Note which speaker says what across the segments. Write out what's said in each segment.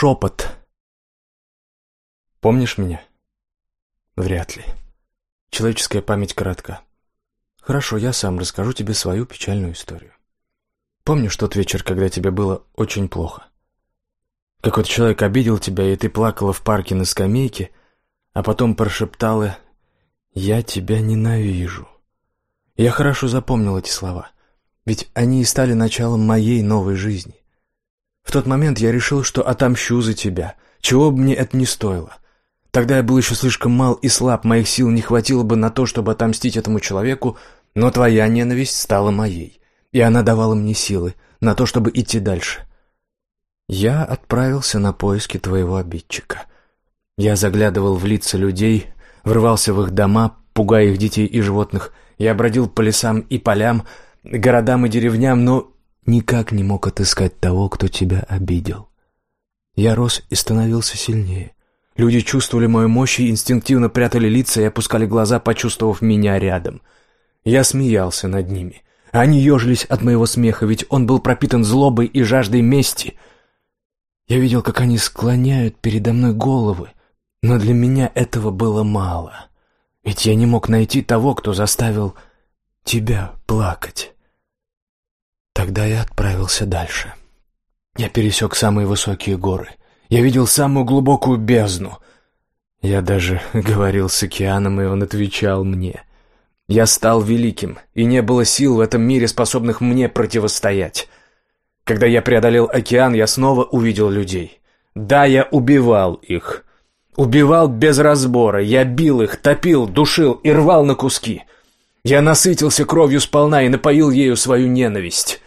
Speaker 1: шепот. Помнишь меня? Вряд ли. Человеческая память коротка. Хорошо, я сам расскажу тебе свою печальную историю. Помнишь тот вечер, когда тебе было очень плохо? Какой-то человек обидел тебя, и ты плакала в парке на скамейке, а потом прошептала «Я тебя ненавижу». Я хорошо запомнил эти слова, ведь они и стали началом моей новой жизни. В тот момент я решил, что отомщу за тебя, чего бы мне это ни стоило. Тогда я был еще слишком мал и слаб, моих сил не хватило бы на то, чтобы отомстить этому человеку, но твоя ненависть стала моей, и она давала мне силы на то, чтобы идти дальше. Я отправился на поиски твоего обидчика. Я заглядывал в лица людей, врывался в их дома, пугая их детей и животных. Я бродил по лесам и полям, городам и деревням, но никак не мог отыскать того, кто тебя обидел. Я рос и становился сильнее. Люди чувствовали мою мощь и инстинктивно прятали лица и опускали глаза, почувствовав меня рядом. Я смеялся над ними. Они ежились от моего смеха, ведь он был пропитан злобой и жаждой мести. Я видел, как они склоняют передо мной головы, но для меня этого было мало. Ведь я не мог найти того, кто заставил тебя плакать. Тогда я отправился дальше. Я пересек самые высокие горы. Я видел самую глубокую бездну. Я даже говорил с океаном, и он отвечал мне. Я стал великим, и не было сил в этом мире, способных мне противостоять. Когда я преодолел океан, я снова увидел людей. Да, я убивал их. Убивал без разбора. Я бил их, топил, душил и рвал на куски. Я насытился кровью сполна и напоил ею свою ненависть.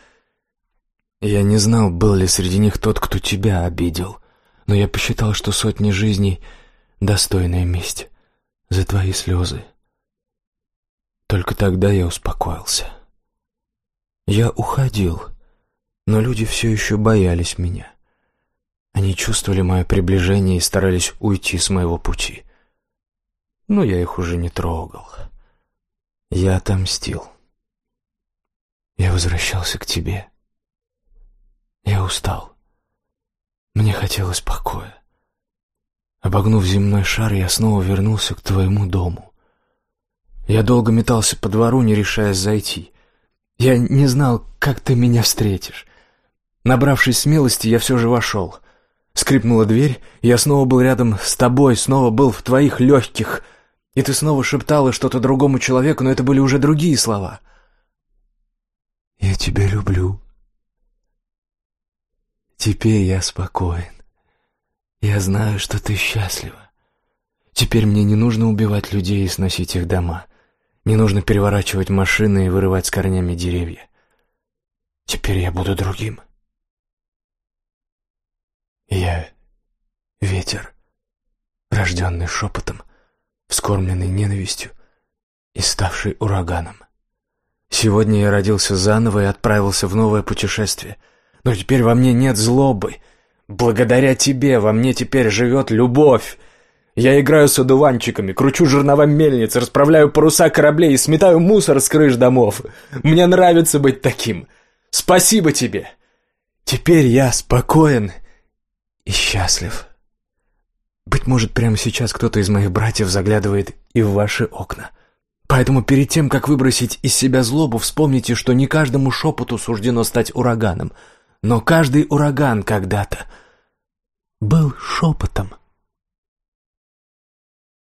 Speaker 1: Я не знал, был ли среди них тот, кто тебя обидел, но я посчитал, что сотни жизней — достойная месть за твои слезы. Только тогда я успокоился. Я уходил, но люди все еще боялись меня. Они чувствовали мое приближение и старались уйти с моего пути. Но я их уже не трогал. Я отомстил. Я возвращался к тебе. Я устал. Мне хотелось покоя. Обогнув земной шар, я снова вернулся к твоему дому. Я долго метался по двору, не решаясь зайти. Я не знал, как ты меня встретишь. Набравшись смелости, я все же вошел. Скрипнула дверь, я снова был рядом с тобой, снова был в твоих легких — и ты снова шептала что-то другому человеку, но это были уже другие слова. «Я тебя люблю. Теперь я спокоен. Я знаю, что ты счастлива. Теперь мне не нужно убивать людей и сносить их дома. Не нужно переворачивать машины и вырывать с корнями деревья. Теперь я буду другим. Я ветер, рожденный шепотом, вскормленный ненавистью и ставший ураганом. Сегодня я родился заново и отправился в новое путешествие. Но теперь во мне нет злобы. Благодаря тебе во мне теперь живет любовь. Я играю с одуванчиками, кручу жернова мельниц, расправляю паруса кораблей и сметаю мусор с крыш домов. Мне нравится быть таким. Спасибо тебе. Теперь я спокоен и счастлив. Быть может, прямо сейчас кто-то из моих братьев заглядывает и в ваши окна. Поэтому перед тем, как выбросить из себя злобу, вспомните, что не каждому шепоту суждено стать ураганом, но каждый ураган когда-то был шепотом.